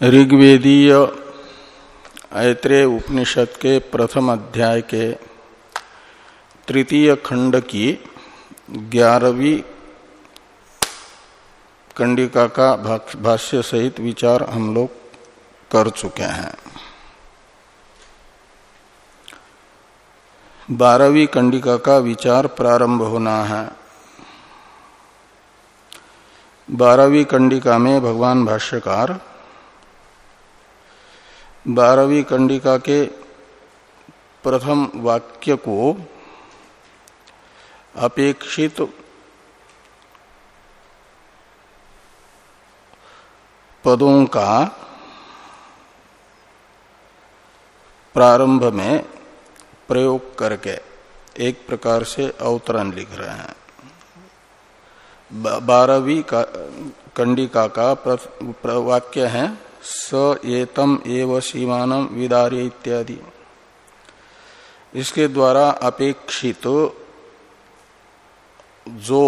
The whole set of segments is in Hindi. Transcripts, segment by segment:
ऋग्वेदीय ऐत्रेय उपनिषद के प्रथम अध्याय के तृतीय खंड की ग्यारहवीं कंडिका का भाष्य सहित विचार हम लोग कर चुके हैं। बारहवीं कंडिका का विचार प्रारंभ होना है। बारहवीं कंडिका में भगवान भाष्यकार बारहवीं कंडिका के प्रथम वाक्य को अपेक्षित पदों का प्रारंभ में प्रयोग करके एक प्रकार से अवतरण लिख रहे हैं। बारहवीं का, कंडिका का वाक्य है। स एतम एव सीमानम विदार्य इत्यादि। इसके द्वारा अपेक्षित जो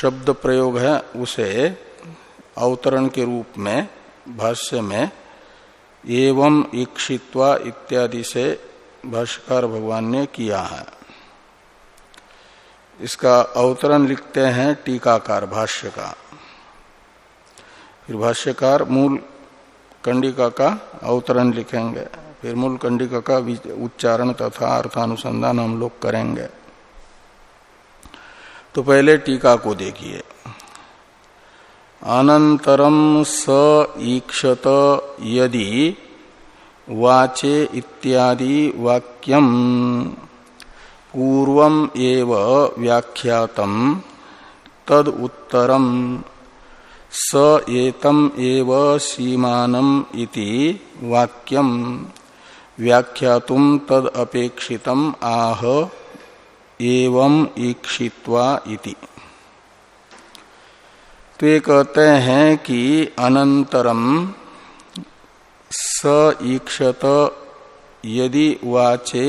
शब्द प्रयोग है, उसे अवतरण के रूप में, भाष्य में, एवं इक्षित्वा इत्यादि से भाष्यकार भगवान ने किया है। इसका अवतरण लिखते हैं टीकाकार भाष्य का फिर भाष्यकार मूल कंडिका का अवतरण लिखेंगे। फिर मूल कंडिका का उच्चारण तथा अर्थानुसंधान हम लोग करेंगे। तो पहले टीका को देखिए। अनंतरम स ईक्षत यदि वाचे इत्यादि वाक्यम पूर्व एव व्याख्यातम तद उत्तरम स एतम एव सीमानम इति वाक्यम व्याख्यातुम तद अपेक्षितम आह एवं ईक्षित्वा इति। तो ये कहते हैं कि अनंतरम स ईक्षत यदि वाचे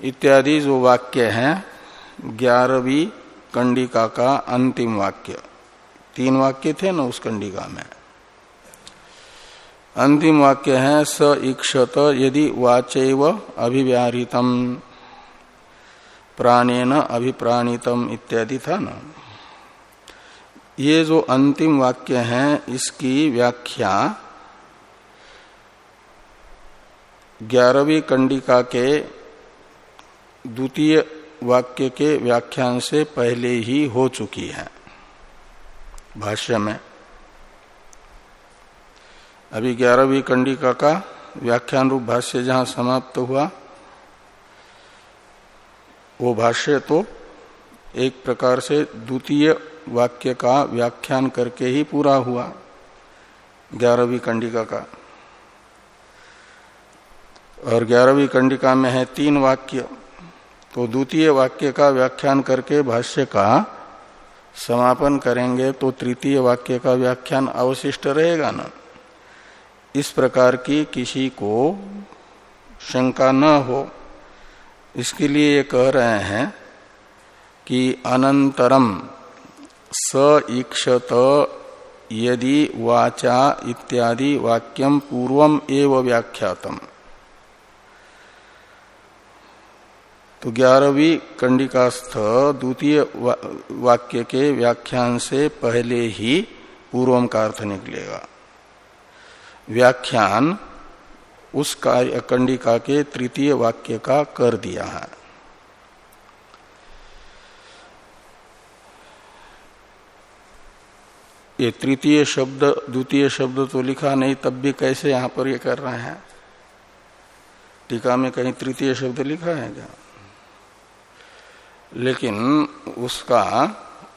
इत्यादि जो वाक्य हैं, ग्यारहवीं कंडिका का अंतिम वाक्य। तीन वाक्य थे ना उस कंडिका में। अंतिम वाक्य है, स इक्षत, यदि वाचैव अभिव्याहृतम, प्राणेन अभिप्राणितम इत्यादि था ना। ये जो अंतिम वाक्य है, इसकी व्याख्या ग्यारहवीं कंडिका के द्वितीय वाक्य के व्याख्यान से पहले ही हो चुकी है। भाष्य में। अभी ग्यारहवीं कंडिका का व्याख्यान रूप भाष्य जहाँ समाप्त हुआ, वो भाष्य तो एक प्रकार से द्वितीय वाक्य का व्याख्यान करके ही पूरा हुआ, ग्यारहवीं कंडिका का। और ग्यारहवीं कंडिका में है तीन वाक्य तो द्वितीय वाक्य का व्याख्यान करके भाष्य का समापन करेंगे तो तृतीय वाक्य का व्याख्यान अवशिष्ट रहेगा ना। इस प्रकार की किसी को शंका न हो। इसके लिए ये कह रहे हैं कि अनंतरम स ईक्षत यदि वाचा इत्यादि वाक्यम पूर्वम एव व्याख्यातम। तो ग्यारहवीं कंडिकास्थ द्वितीय वाक्य के व्याख्यान से पहले ही पूर्वम का अर्थ निकलेगा। व्याख्यान उस कंडिका के तृतीय वाक्य का कर दिया है। ये तृतीय शब्द, द्वितीय शब्द तो लिखा नहीं, तब भी कैसे यहाँ पर ये कर रहे हैं? टीका में कहीं तृतीय शब्द लिखा है क्या? लेकिन उसका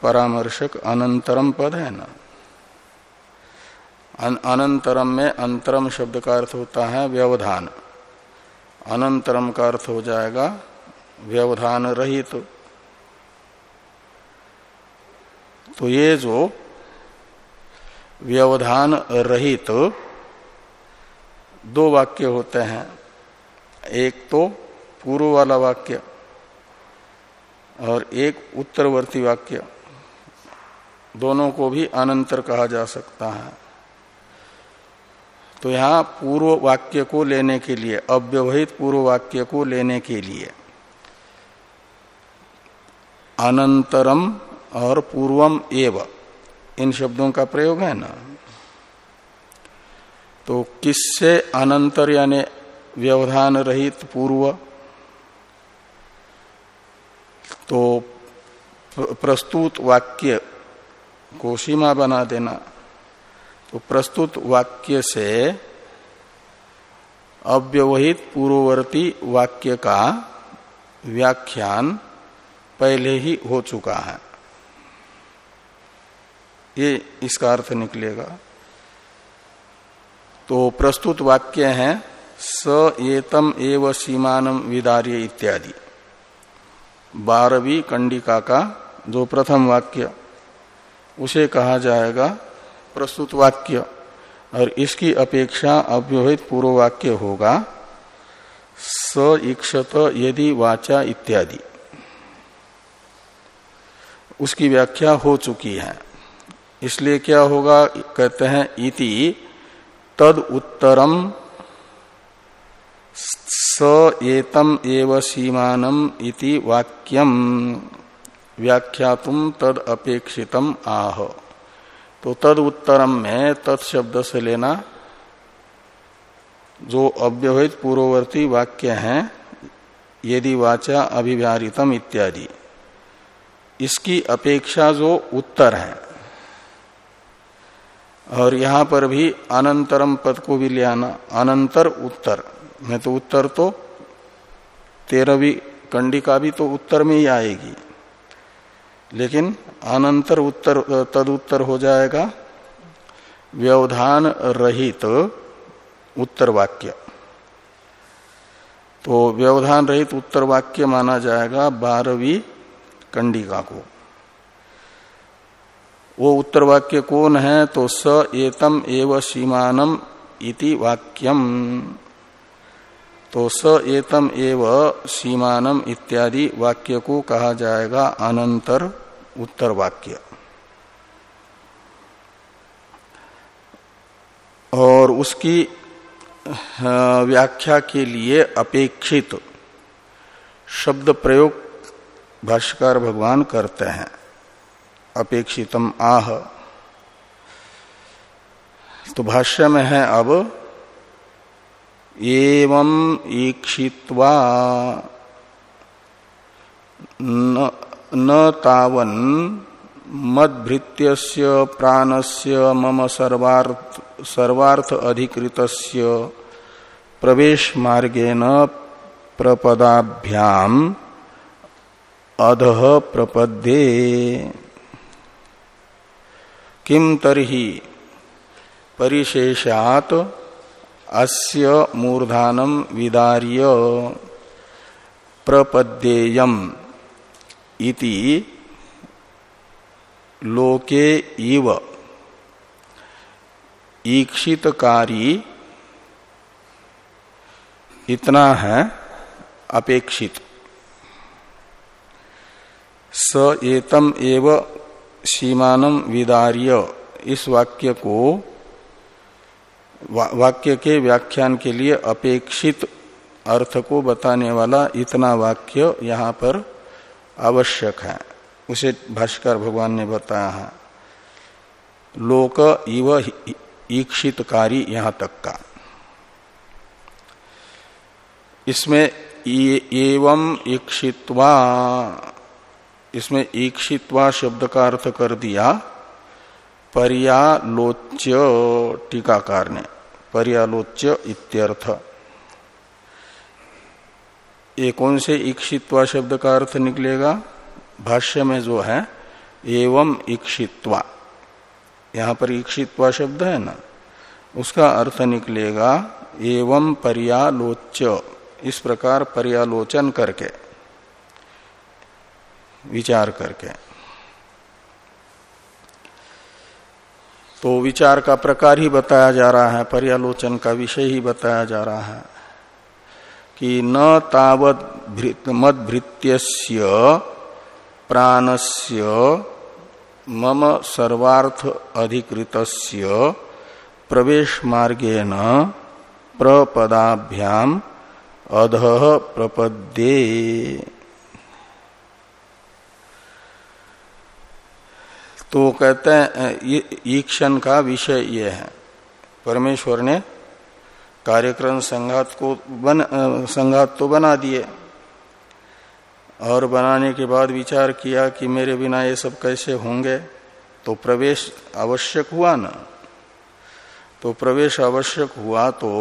परामर्शक अनंतरम पद है ना। अनंतरम में अंतरम शब्द का अर्थ होता है व्यवधान। अनंतरम का अर्थ हो जाएगा व्यवधान रहित। तो, तो ये जो व्यवधान रहित तो दो वाक्य होते हैं। एक तो पूर्व वाला वाक्य। और एक उत्तरवर्ती वाक्य, दोनों को भी अनंतर कहा जा सकता है। तो यहाँ पूर्व वाक्य को लेने के लिए, अव्यवहित पूर्व वाक्य को लेने के लिए, अनंतरम और पूर्वम एव, इन शब्दों का प्रयोग है ना? तो किससे अनंतर यानी व्यवधान रहित पूर्व तो प्रस्तुत वाक्य को सीमा बना देना। तो प्रस्तुत वाक्य से अव्यवहित पूर्ववर्ती वाक्य का व्याख्यान पहले ही हो चुका है। ये इसका अर्थ निकलेगा। तो प्रस्तुत वाक्य है स एतम एव सीमानम विदार्य इत्यादि। बारहवीं कंडिका का जो प्रथम वाक्य, उसे कहा जाएगा प्रस्तुत वाक्य। और इसकी अपेक्षा अव्यवहित पूर्व वाक्य होगा, स इक्षत यदि वाचा इत्यादि। उसकी व्याख्या हो चुकी है। इसलिए क्या होगा, कहते हैं, इति तद उत्तरम स एतम एव सीमानम इति वाक्यम व्याख्यातुम तद अपेक्षितम आह। तो तद उत्तरम में तत्शब्द से लेना जो अव्यवहित पूर्ववर्ती वाक्य हैं, यदि वाचा अभिव्यारितम इत्यादि। इसकी अपेक्षा जो उत्तर है। और यहाँ पर भी अनंतरम पद को भी ले आना अनंतर उत्तर। में तो उत्तर तो तेरहवीं कंडिका भी तो उत्तर में ही आएगी। लेकिन अनंतर उत्तर तद उत्तर हो जाएगा। व्यवधान रहित उत्तर वाक्य। तो व्यवधान रहित उत्तर वाक्य माना जाएगा बारहवीं कंडिका को। वो उत्तर वाक्य कौन है? तो स एतम एव सीमानम इति वाक्यम। तो स एतम एव सीमानम इत्यादि वाक्य को कहा जाएगा अनंतर उत्तर वाक्य। और उसकी व्याख्या के लिए अपेक्षित शब्द प्रयोग भाष्यकार भगवान करते हैं। अपेक्षितम आह। तो भाष्य में है अब एवं ईक्षित्वा न, तावन मद्भृत्यस्य प्राणस्य मम सर्वार्थ सर्वार्थ अधिकृतस्य प्रवेश मार्गेन प्रपदाभ्याम अध प्रपद्ये। किम तरही परिशेषात अस्य मूर्धानम विदार्य प्रपद्येयम इति लोके इव ईक्षितकारी इतना है अपेक्षित। स एतम एव सीमानम विदार्य। इस वाक्य को वा, वाक्य के व्याख्यान के लिए अपेक्षित अर्थ को बताने वाला इतना वाक्य यहाँ पर आवश्यक है। उसे भाष्कर भगवान ने बताया है। लोक इव ईक्षितकारी यहाँ तक का। इसमें एवं ईक्षित्वा इसमें ईक्षित्वा शब्द का अर्थ कर दिया। पर्यालोच्य टीकाकार ने पर्यालोच्य इत्यर्थ। ये कौन से ईक्षित्वा शब्द का अर्थ निकलेगा? भाष्य में जो है, एवं ईक्षित्वा। यहाँ पर ईक्षित्वा शब्द है ना? उसका अर्थ निकलेगा, एवं पर्यालोच्य। इस प्रकार पर्यालोचन करके, विचार करके। तो विचार का प्रकार ही बताया जा रहा है, पर्यालोचन का विषय ही बताया जा रहा है कि न तावत मद भृत्य प्राणस्य मम सर्वार्थ अधिकृत प्रवेश मार्गेण प्रपदाभ्याम अध प्रपद्ये। तो वो कहते हैं ईक्षण का विषय ये है। परमेश्वर ने कार्यक्रम संघात को बन संघात तो बना दिए और बनाने के बाद विचार किया कि मेरे बिना ये सब कैसे होंगे तो प्रवेश आवश्यक हुआ ना। तो प्रवेश आवश्यक हुआ तो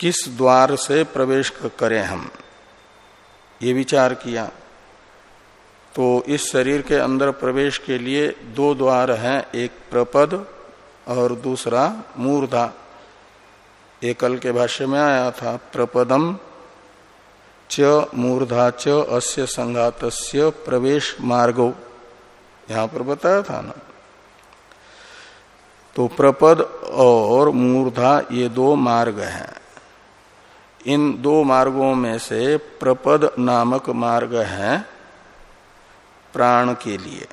किस द्वार से प्रवेश करें हम? ये विचार किया। तो इस शरीर के अंदर प्रवेश के लिए दो द्वार हैं, एक प्रपद और दूसरा मूर्धा। एकल के भाष्य में आया था, प्रपदम च मूर्धा च अस्य संघात प्रवेश मार्गो। यहाँ पर बताया था ना। तो प्रपद और मूर्धा ये दो मार्ग हैं। इन दो मार्गों में से प्रपद नामक मार्ग है प्राण के लिए।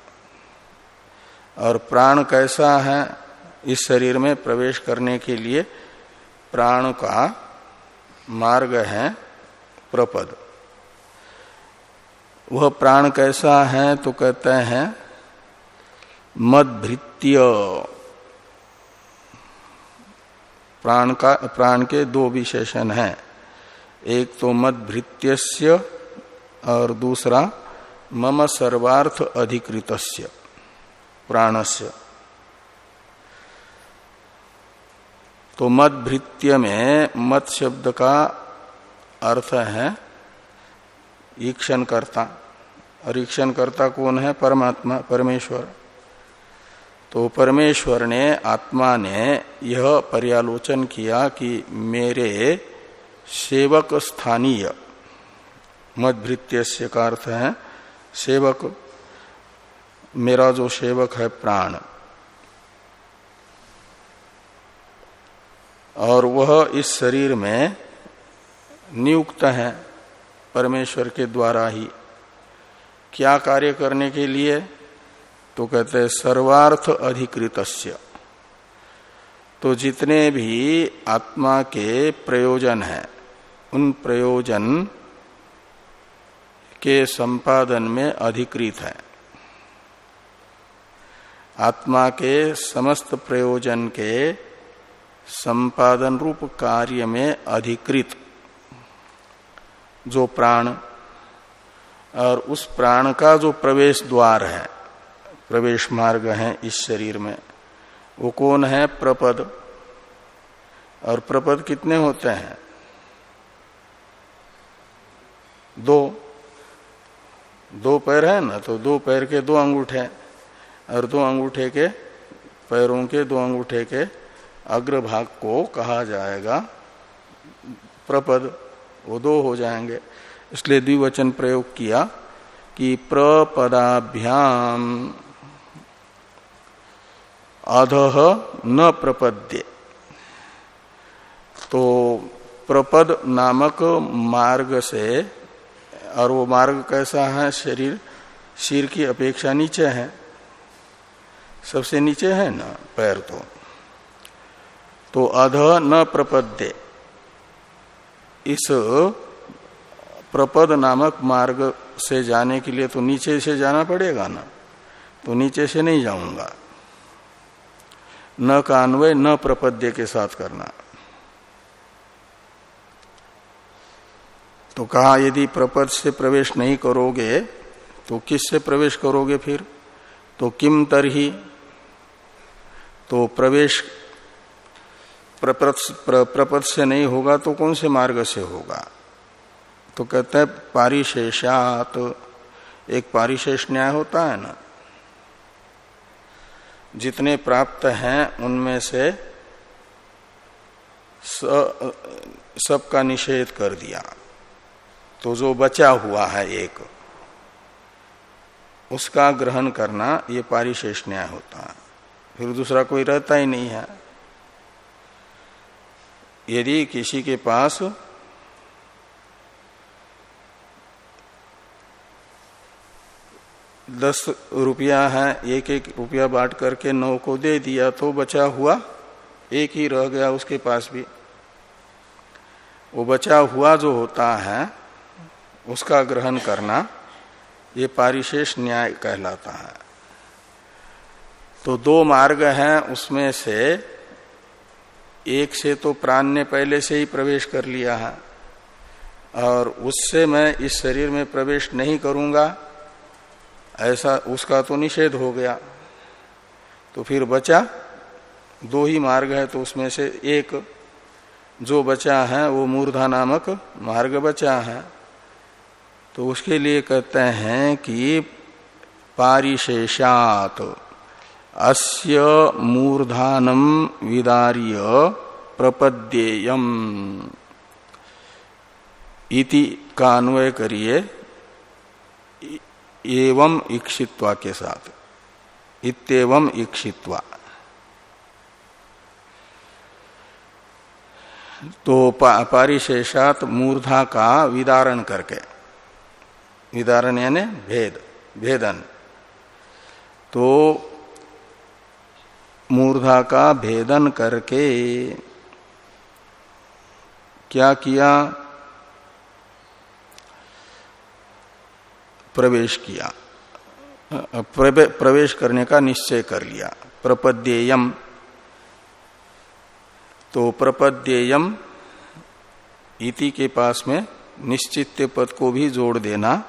और प्राण कैसा है, इस शरीर में प्रवेश करने के लिए प्राण का मार्ग है प्रपद। वह प्राण कैसा है तो कहते हैं, मदभृत्य। प्राण का, प्राण के दो विशेषण हैं। एक तो मदभृत्यस्य और दूसरा मम सर्वार्थ अधिकृतस्य, प्राणस्य। तो मदभृत्य में मत शब्द का अर्थ है ईक्षण कर्ता और ईक्षण कर्ता कौन है? परमात्मा, परमेश्वर। तो परमेश्वर ने, आत्मा ने यह पर्यालोचन किया कि मेरे सेवक स्थानीय मदभृत्य का अर्थ है सेवक, मेरा जो सेवक है प्राण। और वह इस शरीर में नियुक्त है परमेश्वर के द्वारा ही। क्या कार्य करने के लिए? तो कहते हैं, सर्वार्थ अधिकृत तो जितने भी आत्मा के प्रयोजन हैं, उन प्रयोजन के संपादन में अधिकृत है। आत्मा के समस्त प्रयोजन के संपादन रूप कार्य में अधिकृत। जो प्राण और उस प्राण का जो प्रवेश द्वार है, प्रवेश मार्ग है इस शरीर में, वो कौन है? प्रपद। और प्रपद कितने होते हैं? दो। दो पैर है, ना तो दो पैर के दो अंगूठे और दो अंगूठे के पैरों के दो अंगूठे के अग्रभाग को कहा जाएगा प्रपद, वो दो हो जाएँगे। इसलिए द्विवचन प्रयोग किया कि प्रपदाभ्याम, अध न प्रपद्य। तो प्रपद नामक मार्ग से और वो मार्ग कैसा है? शरीर शीर की अपेक्षा नीचे है। सबसे नीचे है ना, पैर तो। तो अध न प्रपद्य। इस प्रपद नामक मार्ग से जाने के लिए तो नीचे से जाना पड़ेगा ना। तो नीचे से नहीं जाऊँगा। न का अन्वय न प्रपद्य के साथ करना। तो कहा, यदि प्रपद से प्रवेश नहीं करोगे तो किस से प्रवेश करोगे फिर? तो किम तरही? तो प्रवेश प्रपद से नहीं होगा तो कौन से मार्ग से होगा? तो कहते हैं पारिशेषात तो एक पारिशेष न्याय होता है ना? जितने प्राप्त हैं, उनमें से सबका निषेध कर दिया। तो जो बचा हुआ है एक, उसका ग्रहण करना ये पारिशेष न्याय होता है। फिर दूसरा कोई रहता ही नहीं है। यदि किसी के पास दस रुपया है, एक एक रुपया बांट करके नौ को दे दिया तो बचा हुआ, एक ही रह गया उसके पास भी। वो बचा हुआ जो होता है उसका ग्रहण करना, ये पारिशेष न्याय कहलाता है। तो दो मार्ग हैं उसमें से, एक से तो प्राण ने पहले से ही प्रवेश कर लिया है, और उससे मैं इस शरीर में प्रवेश नहीं करूँगा, ऐसा उसका तो निषेध हो गया। तो फिर बचा, दो ही मार्ग है तो उसमें से एक, जो बचा है वो मूर्धा नामक मार्ग बचा है। तो उसके लिए कहते हैं कि पारिशेषात अस्य मूर्धानम विदार्य प्रपद्येयम इति का अन्वय करिए एवं इक्षित्वा के साथ। इतम इक्षित्वा तो पारिशेषात मूर्धा का विदारण करके। विदारण यानी भेद, भेदन। तो मूर्धा का भेदन करके क्या किया? प्रवेश किया। प्रवेश करने का निश्चय कर लिया। प्रपद्येयम। तो प्रपद्येयम इति के पास में निश्चित पद को भी जोड़ देना।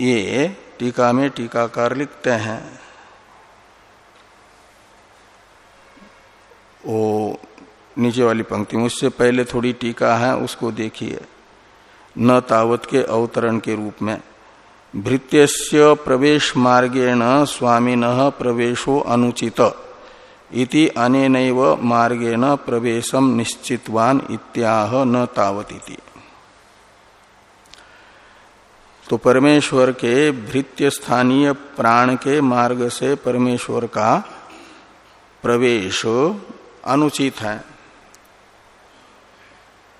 ये टीका में टीकाकार लिखते हैं। वो नीचे वाली पंक्ति में, उससे पहले थोड़ी टीका है, उसको देखिए। न तावत के अवतरण के रूप में, भृत्यस्य प्रवेश मार्गेण स्वामीन प्रवेशो अनुचित, इति अनेन मार्गेण प्रवेशम निश्चितवान इत्याह न तावती तो परमेश्वर के भृत्य स्थानीय प्राण के मार्ग से परमेश्वर का प्रवेश अनुचित है।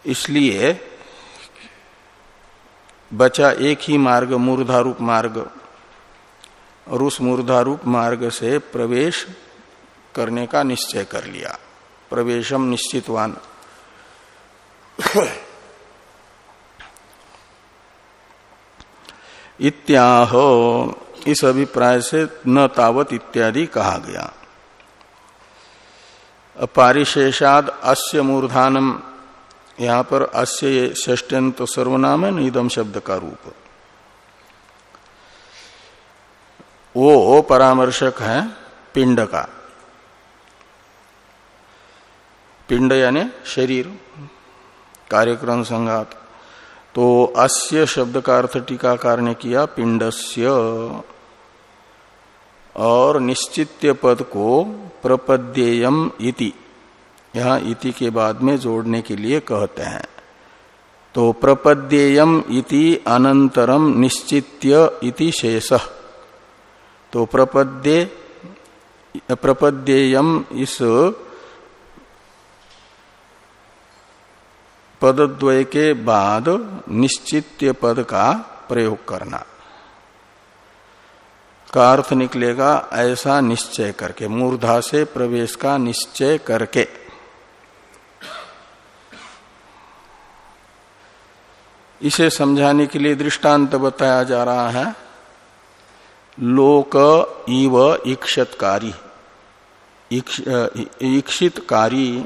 इसलिए बचा एक ही मार्ग, मूर्धारूप मार्ग, और उस मूर्धारूप मार्ग से प्रवेश करने का निश्चय कर लिया। प्रवेशम निश्चितवान। इत्याह, इस अभिप्राय से न तावत इत्यादि कहा गया। पारिशेषाद अस्य मूर्धानम, यहाँ पर अस्य षष्ट्यंत सर्वनाम है निदम शब्द का रूप। वो परामर्शक है पिंड का। पिंड यानी शरीर, कार्यक्रम संघात। तो अस्य शब्द का अर्थ टीकाकार ने किया पिंडस्य। और निश्चित्य पद को प्रपद्येयम इति। यहाँ इति के बाद में जोड़ने के लिए कहते हैं। तो प्रपद्येयम इति अनंतरम निश्चित्य इति शेष। तो प्रपद्ये, प्रपद्येयम इस पदद्वय के बाद निश्चित्य पद का प्रयोग करना। का अर्थ निकलेगा, ऐसा निश्चय करके, मूर्धा से प्रवेश का निश्चय करके। इसे समझाने के लिए दृष्टांत बताया जा रहा है। लोक इव ईक्षतकारी ईक्षितकारी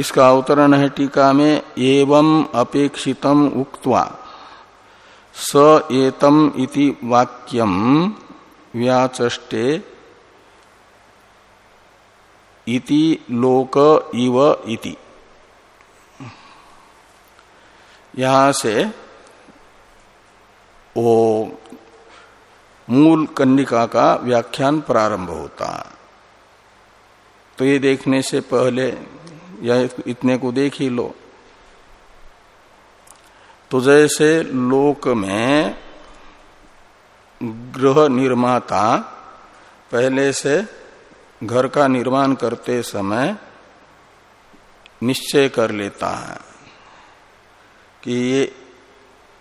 इसका अवतरण है टीका में, एवं अपेक्षितम उक्त्वा। स एतम इति वाक्यम व्याचष्टे इति लोक इव इति। यहाँ से वो मूल कन्निका का व्याख्यान प्रारंभ होता। तो ये देखने से पहले या इतने को देख ही लो। तो जैसे लोक में गृह निर्माता पहले से घर का निर्माण करते समय निश्चय कर लेता है कि ये,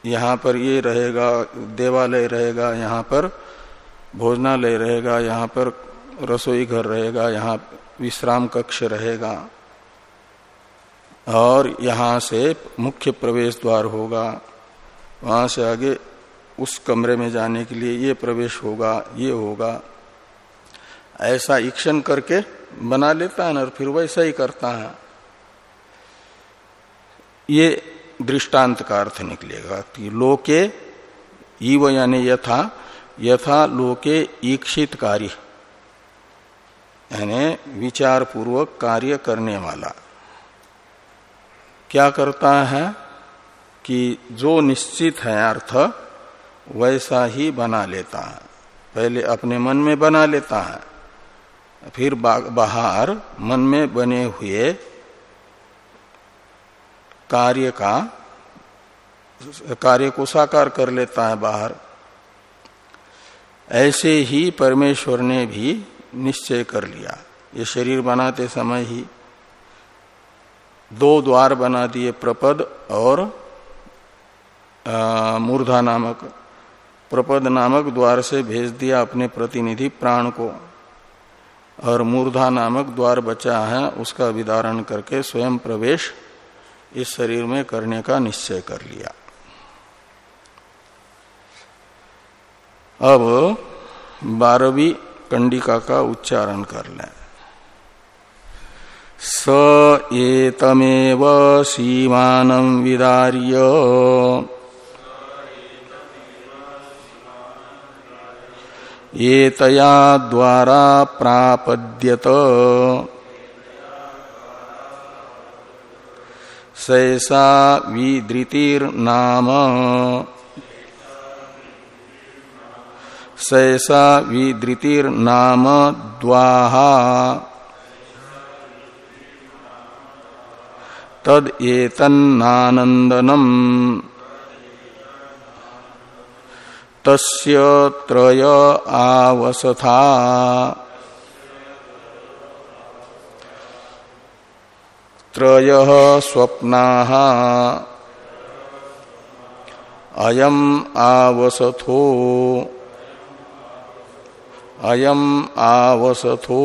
यहाँ पर ये रहेगा, देवालय रहेगा, यहाँ पर भोजनालय रहेगा, यहाँ पर रसोई घर रहेगा, यहाँ विश्राम कक्ष रहेगा। और यहाँ से मुख्य प्रवेश द्वार होगा। वहाँ से आगे उस कमरे में जाने के लिए ये प्रवेश होगा, ये होगा। ऐसा ईक्षण करके बना लेता है ना, और फिर वैसा ही करता है। ये दृष्टांत का अर्थ निकलेगा कि लोके ईव यानी यथा यथा लोके ईक्षित कार्य, यानी विचार पूर्वक कार्य करने वाला। क्या करता है कि जो निश्चित है अर्थ, वैसा ही बना लेता है। पहले अपने मन में बना लेता है, फिर बाहर मन में बने हुए कार्य का, कार्य को साकार कर लेता है बाहर। ऐसे ही परमेश्वर ने भी निश्चय कर लिया। ये शरीर बनाते समय ही दो द्वार बना दिए प्रपद और मूर्धा नामक। प्रपद नामक द्वार से भेज दिया अपने प्रतिनिधि प्राण को। और मूर्धा नामक द्वार बचा है, उसका विदारण करके स्वयं प्रवेश इस शरीर में करने का निश्चय कर लिया। अब बारहवीं कंडिका का उच्चारण कर लें। स एतमेव सीमानं विदार्य। एतया द्वारा प्रापद्यत। सैसा विदृतिर्नाम सैसा विदृतिर्नाम द्वाहा। तद एतन्नानंदनम तस्य त्रय आवसथा। त्रय स्वप्ना। अयम आवसथो। अयम आवसथो।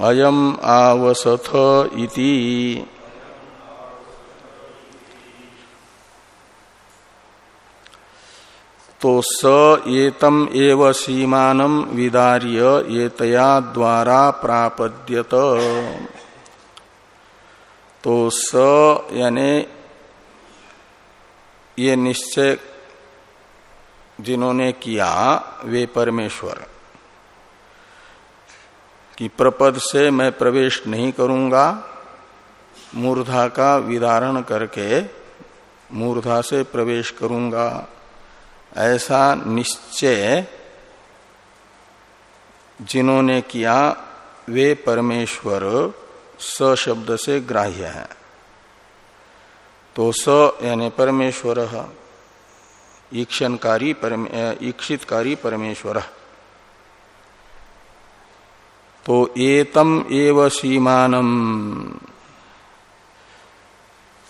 अयम आवसथ इति। तो स एतम एव सीमानम विदार्य एतया द्वारा प्रापद्यत। तो स यानी ये निश्चय जिन्होंने किया वे परमेश्वर। कि प्रपद से मैं प्रवेश नहीं करूँगा। मूर्धा का विदारण करके मूर्धा से प्रवेश करूँगा। ऐसा निश्चय जिन्होंने किया वे परमेश्वर स शब्द से ग्राह्य है। तो स यानी परमेश्वर ईक्षणकारी परमे, ईक्षितकारी परमेश्वर। तो एतम एव सीमानम।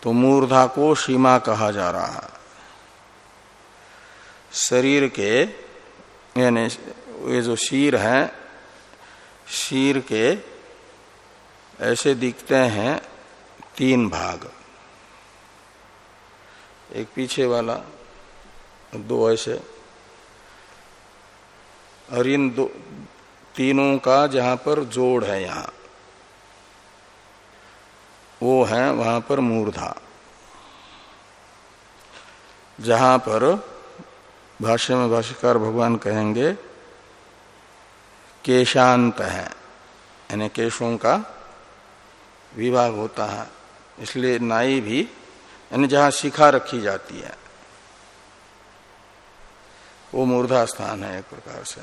तो मूर्धा को सीमा कहा जा रहा है। शरीर के, यानी ये जो शीर है, शीर के ऐसे दिखते हैं तीन भाग। एक पीछे वाला, दो ऐसे, और इन दो तीनों का जहाँ पर जोड़ है यहाँ, वो है वहाँ पर मूर्धा, जहाँ पर भाष्य में भाष्यकार भगवान कहेंगे, केशांत है, यानी केशों का विभाग होता है, इसलिए नाई भी, यानी जहाँ शिखा रखी जाती है, वो मूर्धा स्थान है एक प्रकार से।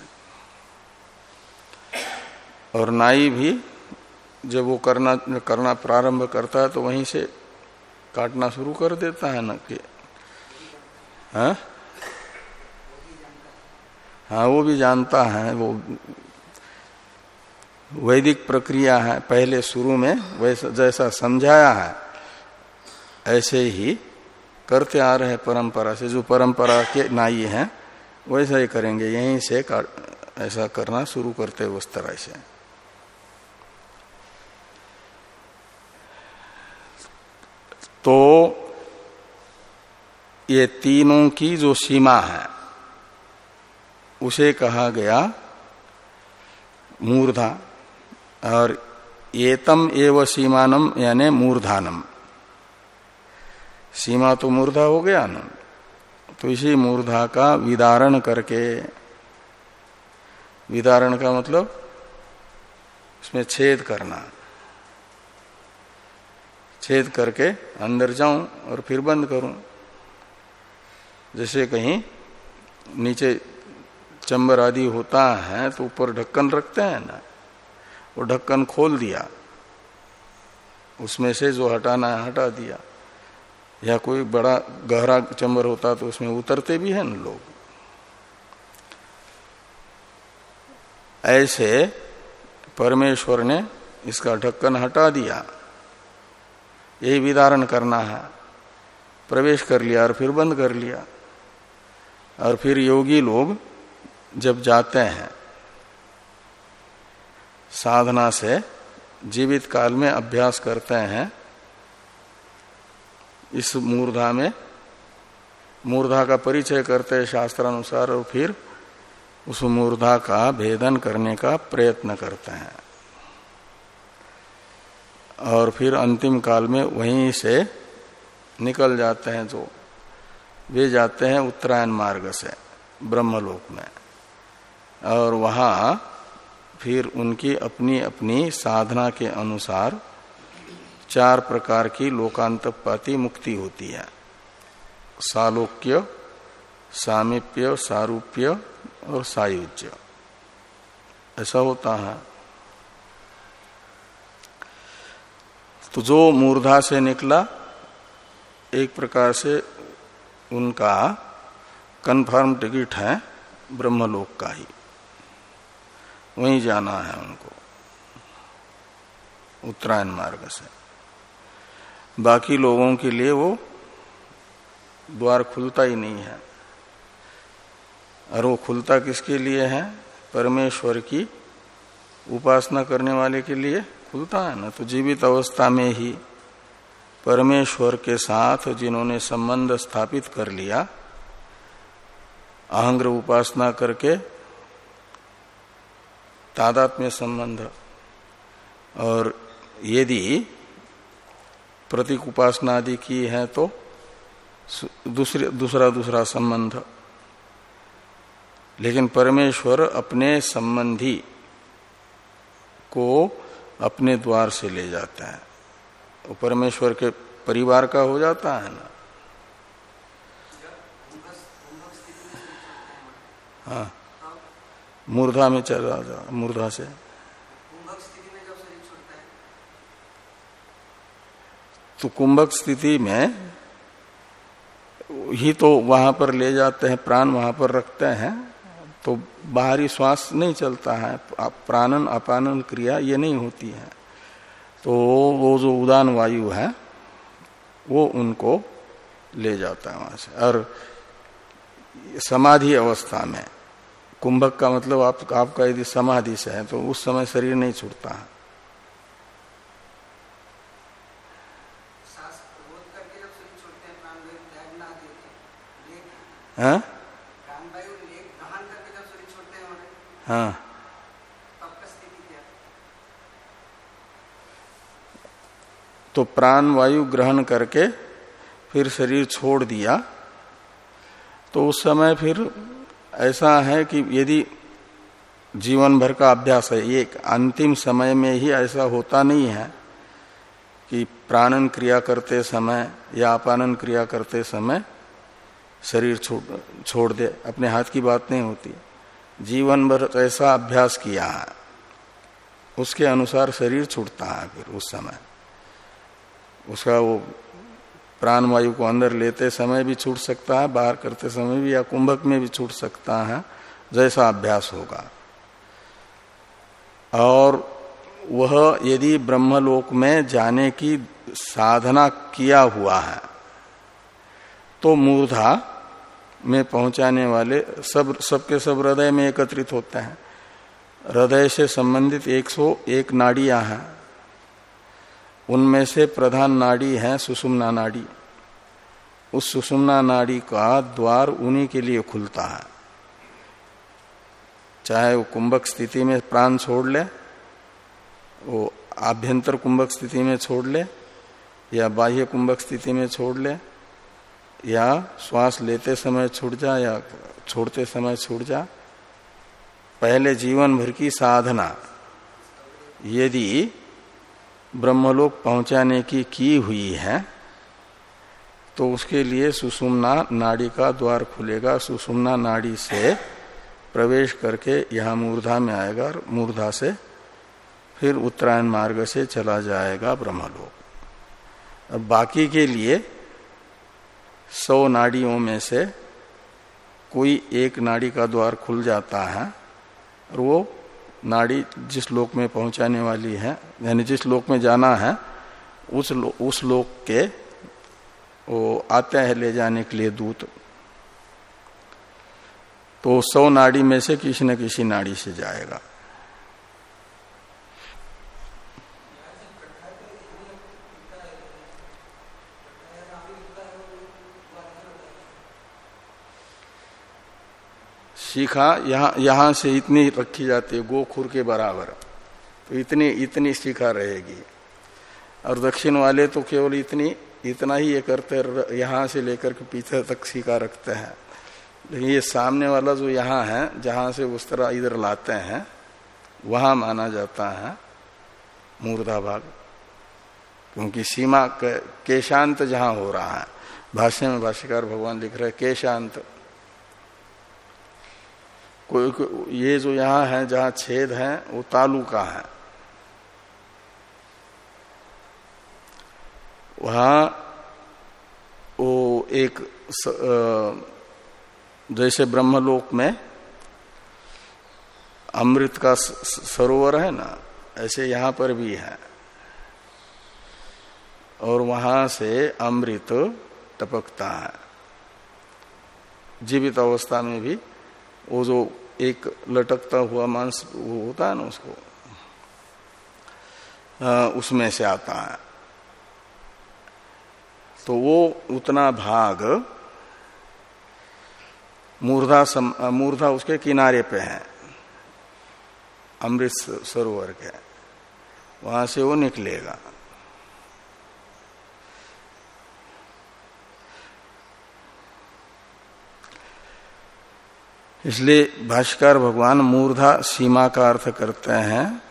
और नाई भी जब वो करना करना प्रारंभ करता है तो वहीं से काटना शुरू कर देता है न कि हाँ? हाँ वो भी जानता है, वो वैदिक प्रक्रिया है, पहले शुरू में वैसा, जैसा समझाया है, ऐसे ही करते आ रहे परंपरा से, जो परंपरा के नाई हैं, वैसा ही करेंगे, यहीं से ऐसा करना शुरू करते उस तरह से। तो ये तीनों की जो सीमा है, उसे कहा गया मूर्धा, और एतम एव सीमानम यानी मूर्धानम। सीमा तो मूर्धा हो गया ना तो इसी मूर्धा का विदारण करके, विदारण का मतलब उसमें छेद करना। छेद करके अंदर जाऊँ और फिर बंद करूँ। जैसे कहीं नीचे चंबर आदि होता है तो ऊपर ढक्कन रखते हैं ना, वो ढक्कन खोल दिया, उसमें से जो हटाना है हटा दिया। या कोई बड़ा गहरा चंबर होता तो उसमें उतरते भी हैं ना लोग। ऐसे परमेश्वर ने इसका ढक्कन हटा दिया। यही विदारण करना है। प्रवेश कर लिया और फिर बंद कर लिया। और फिर योगी लोग जब जाते हैं, साधना से जीवित काल में अभ्यास करते हैं, इस मूर्धा में, मूर्धा का परिचय करते हैं शास्त्रानुसार और फिर उस मूर्धा का भेदन करने का प्रयत्न करते हैं। और फिर अंतिम काल में वहीं से निकल जाते हैं जो, वे जाते हैं उत्तरायण मार्ग से, ब्रह्मलोक में। और वहाँ फिर उनकी अपनी अपनी साधना के अनुसार चार प्रकार की लोकांतपाती मुक्ति होती है। सालोक्य, सामिप्य, सारूप्य और सायुज्य। ऐसा होता है। तो जो मूर्धा से निकला, एक प्रकार से उनका कन्फर्म टिकट है, ब्रह्मलोक का ही। वहीं जाना है उनको, उत्तरायण मार्ग से। बाकी लोगों के लिए वो द्वार खुलता ही नहीं है। और वो खुलता किसके लिए है? परमेश्वर की उपासना करने वाले के लिए। खुलता है ना तो जीवित अवस्था में ही परमेश्वर के साथ जिन्होंने संबंध स्थापित कर लिया, अहंग्र उपासना करके तादात्म्य संबंध। और यदि प्रतीक उपासना आदि की है तो दूसरे, दूसरा दूसरा संबंध। लेकिन परमेश्वर अपने संबंधी को अपने द्वार से ले जाते हैं। वो परमेश्वर के परिवार का हो जाता है ना। हाँ। मूर्धा में चला जा मूर्धा से। तो कुंभक स्थिति में ही तो वहाँ पर ले जाते हैं प्राण वहाँ पर रखते हैं। तो बाहरी श्वास नहीं चलता है प्राणन अपानन क्रिया ये नहीं होती है। तो वो जो उदान वायु है वो उनको ले जाता है वहाँ से। और समाधि अवस्था में कुंभक का मतलब आप, आपका यदि समाधि से है तो उस समय शरीर नहीं छूटता है। हाँ? हाँ। तो प्राण वायु ग्रहण करके फिर शरीर छोड़ दिया। तो उस समय फिर ऐसा है कि यदि जीवन भर का अभ्यास है एक अंतिम समय में ही ऐसा होता नहीं है कि प्राणन क्रिया करते समय या अपानन क्रिया करते समय शरीर छोड़ छोड़ दे, अपने हाथ की बात नहीं होती। जीवन भर ऐसा अभ्यास किया है। उसके अनुसार शरीर छूटता है फिर उस समय। उसका वो प्राण वायु को अंदर लेते समय भी छूट सकता है, बाहर करते समय भी या कुंभक में भी छूट सकता है, जैसा अभ्यास होगा। और वह यदि ब्रह्मलोक में जाने की साधना किया हुआ है तो मूर्धा में पहुँचाने वाले सब, सबके सब हृदय में एकत्रित होते हैं। हृदय से संबंधित 101 नाड़ियाँ हैं। उनमें से प्रधान नाड़ी है सुषुम्ना नाड़ी। उस सुषुम्ना नाड़ी का द्वार उन्हीं के लिए खुलता है। चाहे वो कुंभक स्थिति में प्राण छोड़ ले, वो आभ्यंतर कुंभक स्थिति में छोड़ ले, या बाह्य कुंभक स्थिति में छोड़ ले या श्वास लेते समय छूट जा या छोड़ते समय छूट जा। पहले जीवन भर की साधना। यदि ब्रह्मलोक पहुँचाने की की हुई है तो उसके लिए सुषुम्ना नाड़ी का द्वार खुलेगा। सुषुम्ना नाड़ी से प्रवेश करके यहाँ मूर्धा में आएगा और मूर्धा से फिर उत्तरायण मार्ग से चला जाएगा ब्रह्मलोक। अब बाकी के लिए सौ नाड़ियों में से कोई एक नाड़ी का द्वार खुल जाता है और वो नाड़ी जिस लोक में पहुँचाने वाली है यानी जिस लोक में जाना है उस लो, उस लोक के वो आते हैं ले जाने के लिए दूत। तो सौ नाड़ी में से किसी न किसी नाड़ी से जाएगा। शिखा यहाँ, यहाँ से इतनी रखी जाती है, गोखुर के बराबर। तो इतनी इतनी शिखा रहेगी। और दक्षिण वाले तो केवल इतनी, इतना ही ये करते यहाँ से लेकर के पीछे तक शिखा रखते हैं। लेकिन ये सामने वाला जो यहाँ है, जहाँ से उस तरह इधर लाते हैं, वहाँ माना जाता है मूर्धा भाग क्योंकि सीमा केशांत जहाँ हो रहा है। भाष्य में भाष्यकार भगवान लिख रहे केशांत। कोई, कोई ये जो यहाँ है जहाँ छेद है वो तालु का है। वहाँ वो एक स, आ, जैसे ब्रह्मलोक में अमृत का सरोवर है ना ऐसे यहाँ पर भी है। और वहाँ से अमृत टपकता है। जीवित अवस्था में भी वो जो एक लटकता हुआ मांस वो होता है ना उसको? आ, उसमें से आता है। तो वो उतना भाग मूर्धा सम, मूर्धा उसके किनारे पे है। अमृत सरोवर के। वहाँ से वो निकलेगा। इसलिए भाष्कर भगवान मूर्धा सीमा का अर्थ करते हैं,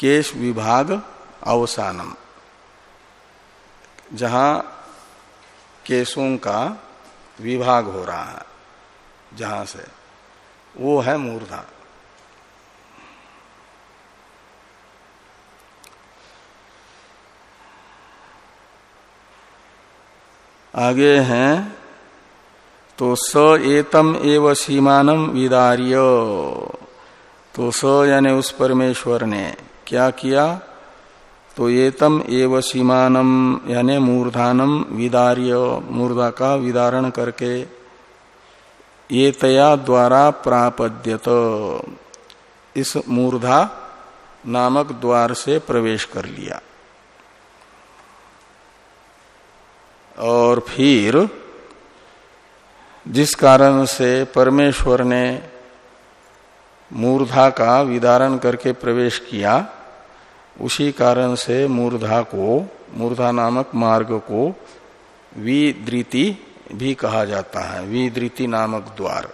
केश विभाग अवसानम। जहाँ केशों का विभाग हो रहा है, जहाँ से। वो है मूर्धा। आगे हैं तो स एतम एव सीमानम विदार्य। तो स यानी उस परमेश्वर ने क्या किया? तो एतम एव सीमानम यानी मूर्धानम विदार्य, मूर्धा का विदारण करके ये तया द्वारा प्रापद्यत। इस मूर्धा नामक द्वार से प्रवेश कर लिया। और फिर जिस कारण से परमेश्वर ने मूर्धा का विदारण करके प्रवेश किया, उसी कारण से मूर्धा को, मूर्धा नामक मार्ग को विदृति भी कहा जाता है, विदृति नामक द्वार।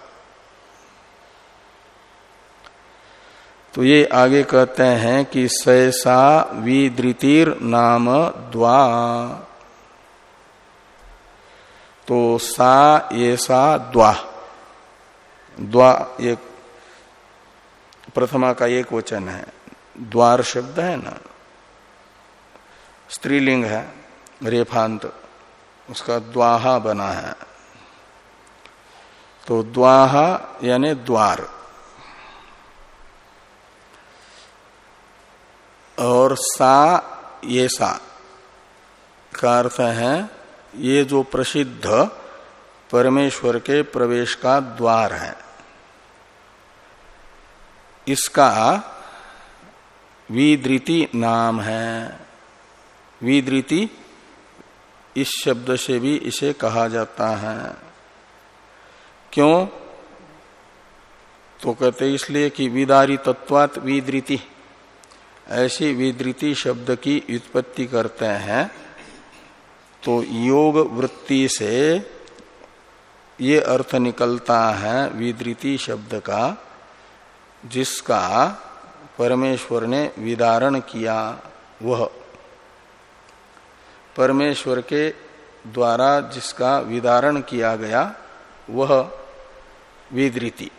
तो ये आगे कहते हैं कि सैसा विदृतिर नाम द्वा तो सा, ये सा, द्वा। द्वा एक प्रथमा का एक वचन है। द्वार शब्द है ना? स्त्रीलिंग है, रेफांत, उसका द्वाहा बना है। तो द्वाहा यानी द्वार। और सा, ये सा का अर्थ है ये जो प्रसिद्ध परमेश्वर के प्रवेश का द्वार है, इसका विदृति नाम है। विदृति इस शब्द से भी इसे कहा जाता है। क्यों? तो कहते इसलिए कि विदारी तत्वात विदृति, ऐसी विदृति शब्द की उत्पत्ति करते हैं तो योग वृत्ति से ये अर्थ निकलता है विदृति शब्द का, जिसका परमेश्वर ने विदारण किया वह। परमेश्वर के द्वारा जिसका विदारण किया गया वह विदृति।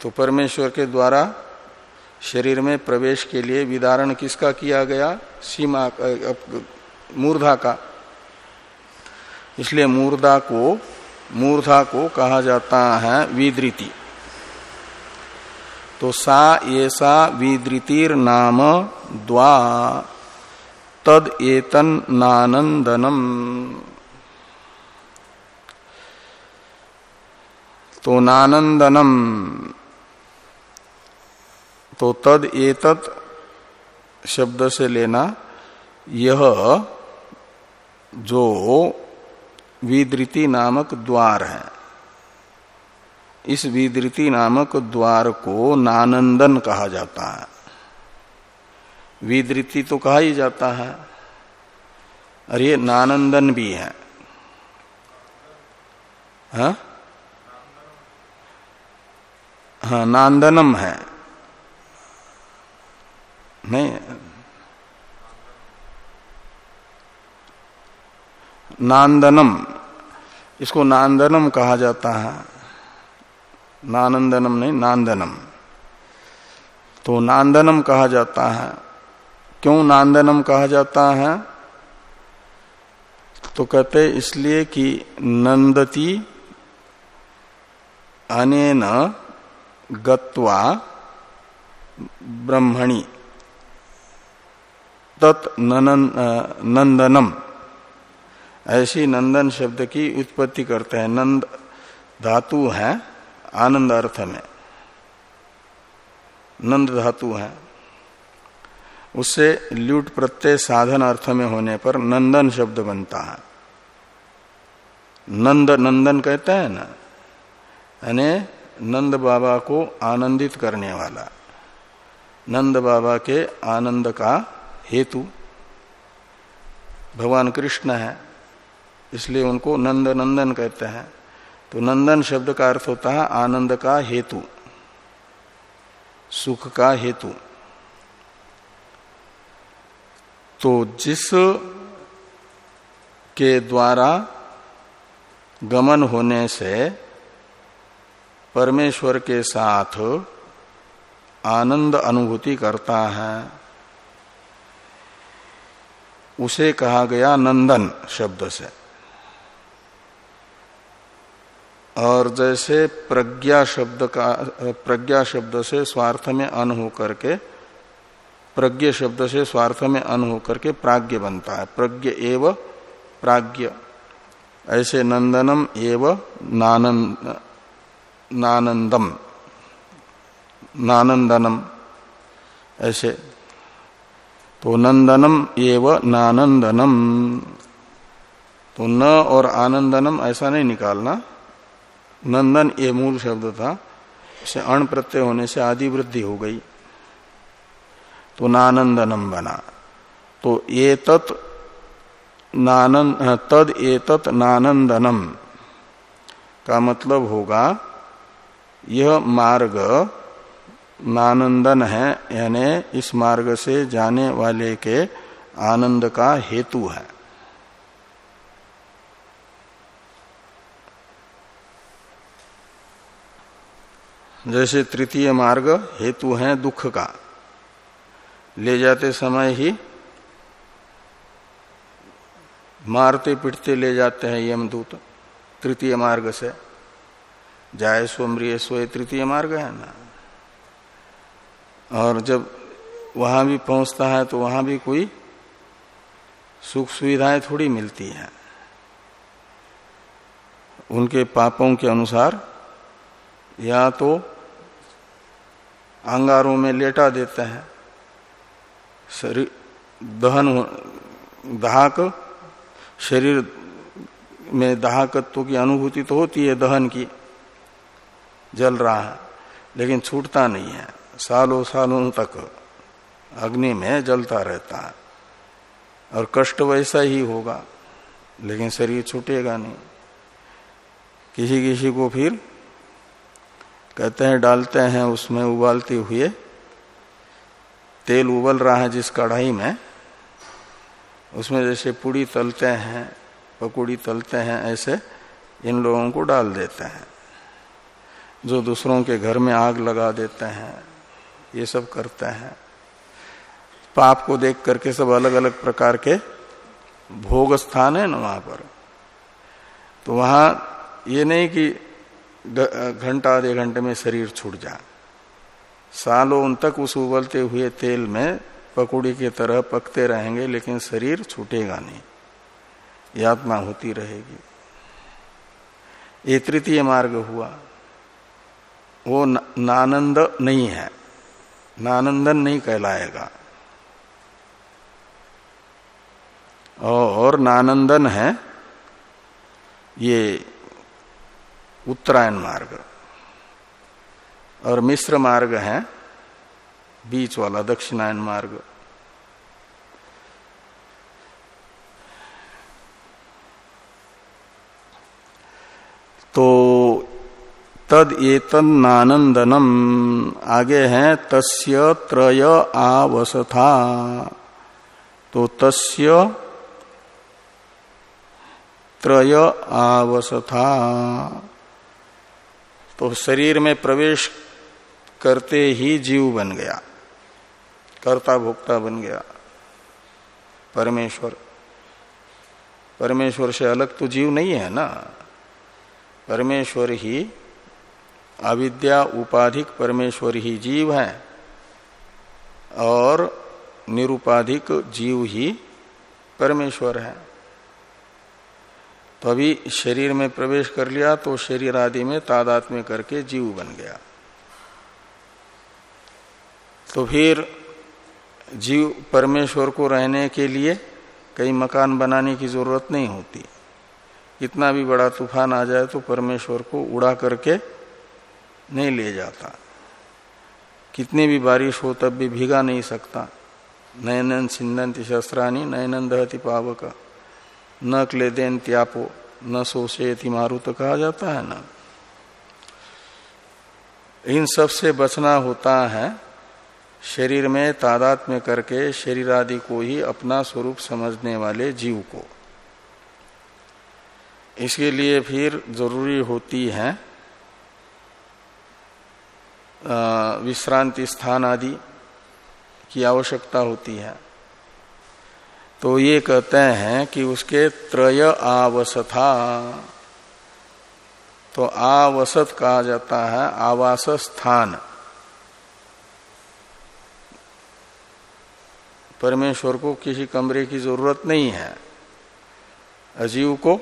तो परमेश्वर के द्वारा शरीर में प्रवेश के लिए विदारण किसका किया गया? सीमा मूर्धा का। इसलिए मूर्धा को मूर्धा को कहा जाता है विदृति। तो सा ऐसा विदृतिर नाम द्वा तद एतन नानंदनम। तो नानंदनम तो तद एतत शब्द से लेना, यह जो विदृति नामक द्वार है। इस विदृति नामक द्वार को नानंदन कहा जाता है। विदृति तो कहा ही जाता है। और ये नानंदन भी है। हा? हाँ नांदनम है। नहीं नांदनम, इसको नांदनम कहा जाता है। नानंदनम नहीं, नांदनम। तो नांदनम कहा जाता है। क्यों नांदनम कहा जाता है? तो कहते इसलिए कि नंदती अनेन गत्वा ब्रह्मणि, तत् नंदनम। ऐसी नंदन शब्द की उत्पत्ति करते हैं। नंद धातु है, आनंद अर्थ में। नंद धातु है। उससे ल्यूट प्रत्यय साधन अर्थ में होने पर नंदन शब्द बनता है। नंद, नंदन कहते हैं ना? यानी नंद बाबा को आनंदित करने वाला। नंद बाबा के आनंद का हेतु। भगवान कृष्ण है। इसलिए उनको नंद नंदन कहते हैं। तो नंदन शब्द का अर्थ होता है आनंद का हेतु, सुख का हेतु। तो जिस के द्वारा गमन होने से परमेश्वर के साथ आनंद अनुभूति करता है, उसे कहा गया नंदन शब्द से। और जैसे प्रज्ञा शब्द का, प्रज्ञा शब्द से स्वार्थ में अन होकर के, प्रज्ञ शब्द से स्वार्थ में अन होकर के प्राज्ञ बनता है। प्रज्ञ एव प्राज्ञ। ऐसे नंदनम एव नानंद नानंदम, नानंदनम, ऐसे। तो नंदनम एव नानंदनम। तो न और आनंदनम ऐसा नहीं निकालना। नंदन ये मूल शब्द था इसे अण प्रत्यय होने से आदि वृद्धि हो गई। तो नानंदनम बना। तो ये तत् नानंद तद एतत नानंदनम का मतलब होगा, यह मार्ग नानंदन है, यानी इस मार्ग से जाने वाले के आनंद का हेतु है। जैसे तृतीय मार्ग हेतु है दुख का। ले जाते समय ही मारते पिटते ले जाते हैं यमदूत, तृतीय मार्ग से। जाए जाय सो ये तृतीय मार्ग है ना। और जब वहाँ भी पहुँचता है तो वहाँ भी कोई सुख सुविधाएँ थोड़ी मिलती हैं। उनके पापों के अनुसार या तो अंगारों में लेटा देते हैं, शरीर दहन दाहक, शरीर में दाहकत्व की अनुभूति तो होती है, दहन की, जल रहा है, लेकिन छूटता नहीं है, सालों सालों तक अग्नि में जलता रहता है, और कष्ट वैसा ही होगा, लेकिन शरीर छूटेगा नहीं, किसी किसी को फिर कहते हैं, डालते हैं, उसमें उबालते हुए तेल उबल रहा है जिस कढ़ाई में, उसमें जैसे पूड़ी तलते हैं, पकौड़ी तलते हैं, ऐसे इन लोगों को डाल देते हैं, जो दूसरों के घर में आग लगा देते हैं, ये सब करते हैं। पाप को देख करके सब अलग अलग प्रकार के भोग स्थान है ना वहाँ पर। तो वहाँ ये नहीं कि घंटा आधे घंटे में शरीर छूट जाए। सालों तक उस उबलते हुए तेल में पकौड़ी की तरह पकते रहेंगे, लेकिन शरीर छूटेगा नहीं। यातना होती रहेगी। ये तृतीय मार्ग हुआ। वो नानंद नहीं है। नानंदन नहीं कहलाएगा। और नानंदन है। ये उत्तरायण मार्ग। और मिश्र मार्ग है बीच वाला, दक्षिणायन मार्ग। तो तद एतन नानंदनम, आगे है तस्य त्रय आवसथा। तो तस्य त्रय आवसथा। तो शरीर में प्रवेश करते ही जीव बन गया। कर्ता भोक्ता बन गया। परमेश्वर। परमेश्वर से अलग तो जीव नहीं है ना? परमेश्वर ही अविद्या उपाधिक परमेश्वर ही जीव है और निरुपाधिक जीव ही परमेश्वर है। तो अभी शरीर में प्रवेश कर लिया तो शरीर आदि में तादात्म्य करके जीव बन गया। तो फिर जीव परमेश्वर को रहने के लिए कई मकान बनाने की ज़रूरत नहीं होती। कितना भी बड़ा तूफ़ान आ जाए तो परमेश्वर को उड़ा करके नहीं ले जाता। कितनी भी बारिश हो तब भी भीगा नहीं सकता। नयनन सिंदंती शस्त्रानी नयनन दहती पावक। न क्लेदेन त्यापो न सोचेति मारुत, कहा जाता है ना? इन सबसे बचना होता है, शरीर में तादात में करके शरीर आदि को ही अपना स्वरूप समझने वाले जीव को। इसके लिए फिर ज़रूरी होती है विश्रांति स्थान आदि की आवश्यकता होती है। तो ये कहते हैं कि उसके त्रय आवसथा। तो आवसत कहा जाता है आवास स्थान परमेश्वर को किसी कमरे की ज़रूरत नहीं है। अजीव को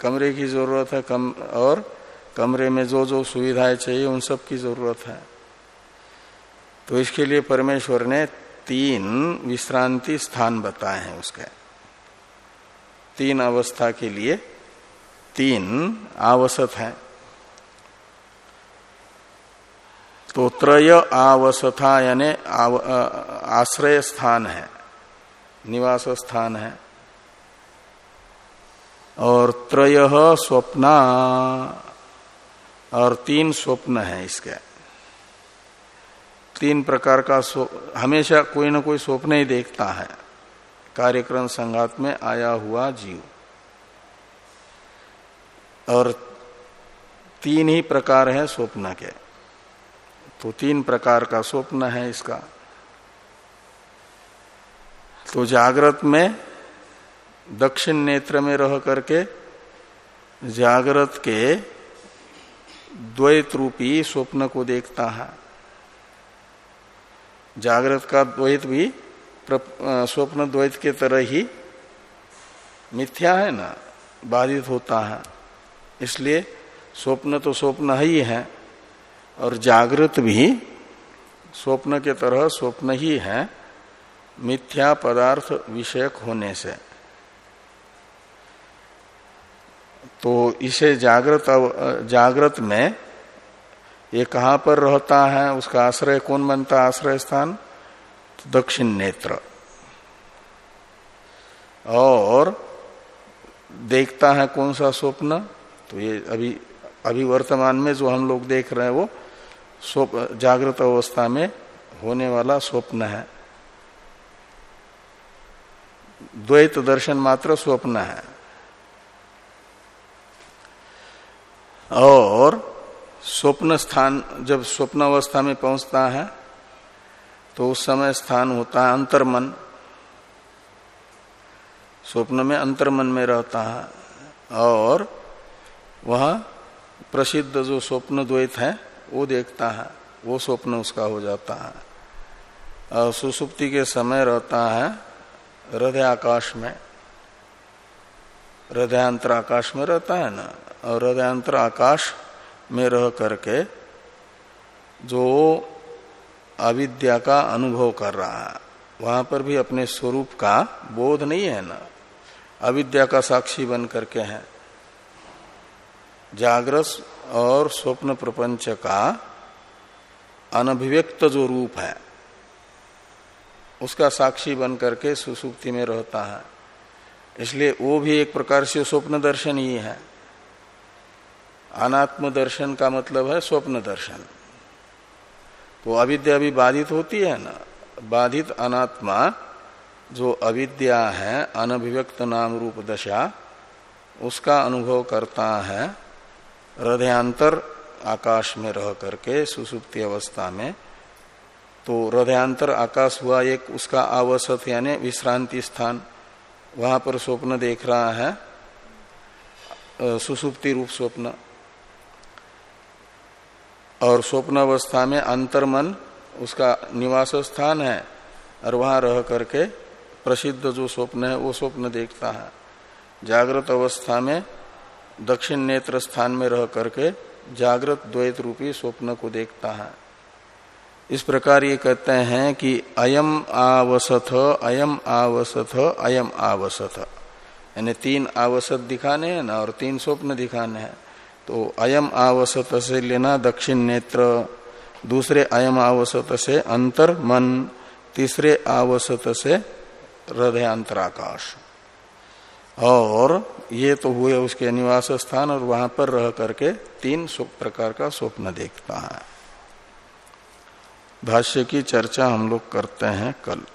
कमरे की ज़रूरत है, कम, और कमरे में जो जो सुविधाएँ चाहिए, उन सब की ज़रूरत है। तो इसके लिए परमेश्वर ने तीन विश्रांति स्थान बताए हैं उसके। तीन अवस्था के लिए तीन आवसत है। तो त्रय आवसथा यानी आव, आश्रय स्थान है निवास स्थान है। और त्रय स्वप्ना और तीन स्वप्न है इसके। तीन प्रकार का हमेशा कोई ना कोई स्वप्न ही देखता है। कार्यक्रम संघात में आया हुआ जीव। और तीन ही प्रकार है स्वप्न के। तो तीन प्रकार का स्वप्न है इसका। तो जागृत में, दक्षिण नेत्र में रह करके, जागृत के द्वैत रूपी स्वप्न को देखता है। जागृत का द्वैत भी स्वप्न द्वैत के तरह ही मिथ्या है ना, बाधित होता है। इसलिए स्वप्न तो स्वप्न ही है और जागृत भी स्वप्न के तरह स्वप्न ही है मिथ्या पदार्थ विषयक होने से। तो इसे जागृत जागृत में ये कहाँ पर रहता है, उसका आश्रय कौन बनता आश्रय स्थान? तो दक्षिण नेत्र। और देखता है कौन सा स्वप्न? तो ये अभी अभी वर्तमान में जो हम लोग देख रहे हैं, वो स्वप्न जागृत अवस्था में होने वाला स्वप्न है। द्वैत दर्शन मात्र स्वप्न है। और स्वप्न स्थान, जब स्वप्न अवस्था में पहुँचता है तो उस समय स्थान होता है अंतर्मन। स्वप्न में अंतर्मन में रहता है, और वह प्रसिद्ध जो स्वप्न द्वैत है, वो देखता है, वो स्वप्न उसका हो जाता है। और सुसुप्ति के समय रहता है हृदय आकाश में। हृदयांतर आकाश में रहता है ना, और हृदयांतर आकाश में रह करके जो अविद्या का अनुभव कर रहा है, वहाँ पर भी अपने स्वरूप का बोध नहीं है ना। अविद्या का साक्षी बन करके है। जागरस और स्वप्न प्रपंच का अनभिव्यक्त जो रूप है, उसका साक्षी बन करके सुसुप्ति में रहता है। इसलिए वो भी एक प्रकार से स्वप्न दर्शन ही है। अनात्म दर्शन का मतलब है स्वप्न दर्शन तो अविद्या भी बाधित होती है ना? बाधित अनात्मा जो अविद्या है, अनभिव्यक्त नाम रूप दशा, उसका अनुभव करता है, हृदयांतर आकाश में रह करके, सुसुप्ति अवस्था में। तो हृदयांतर आकाश हुआ एक, उसका आवसत यानी विश्रांति स्थान। वहाँ पर स्वप्न देख रहा है सुसुप्ति रूप स्वप्न। और स्वप्न अवस्था में अंतर्मन, उसका निवास स्थान है, और वहाँ रह करके प्रसिद्ध जो स्वप्न है, वो स्वप्न देखता है। जागृत अवस्था में, दक्षिण नेत्र स्थान में रह करके जागृत द्वैत रूपी स्वप्न को देखता है। इस प्रकार ये कहते हैं कि अयम आवसथ अयम आवसथ अयम आवसथ। यानी तीन आवसत दिखाने हैं ना, और तीन स्वप्न दिखाने हैं। तो अयम आवसत से लेना दक्षिण नेत्र, दूसरे अयम आवसत से अंतर मन, तीसरे आवसत से हृदयांतराकाश और ये तो हुए उसके निवास स्थान और वहाँ पर रह करके तीन प्रकार का स्वप्न देखता है। भाष्य की चर्चा हम लोग करते हैं कल।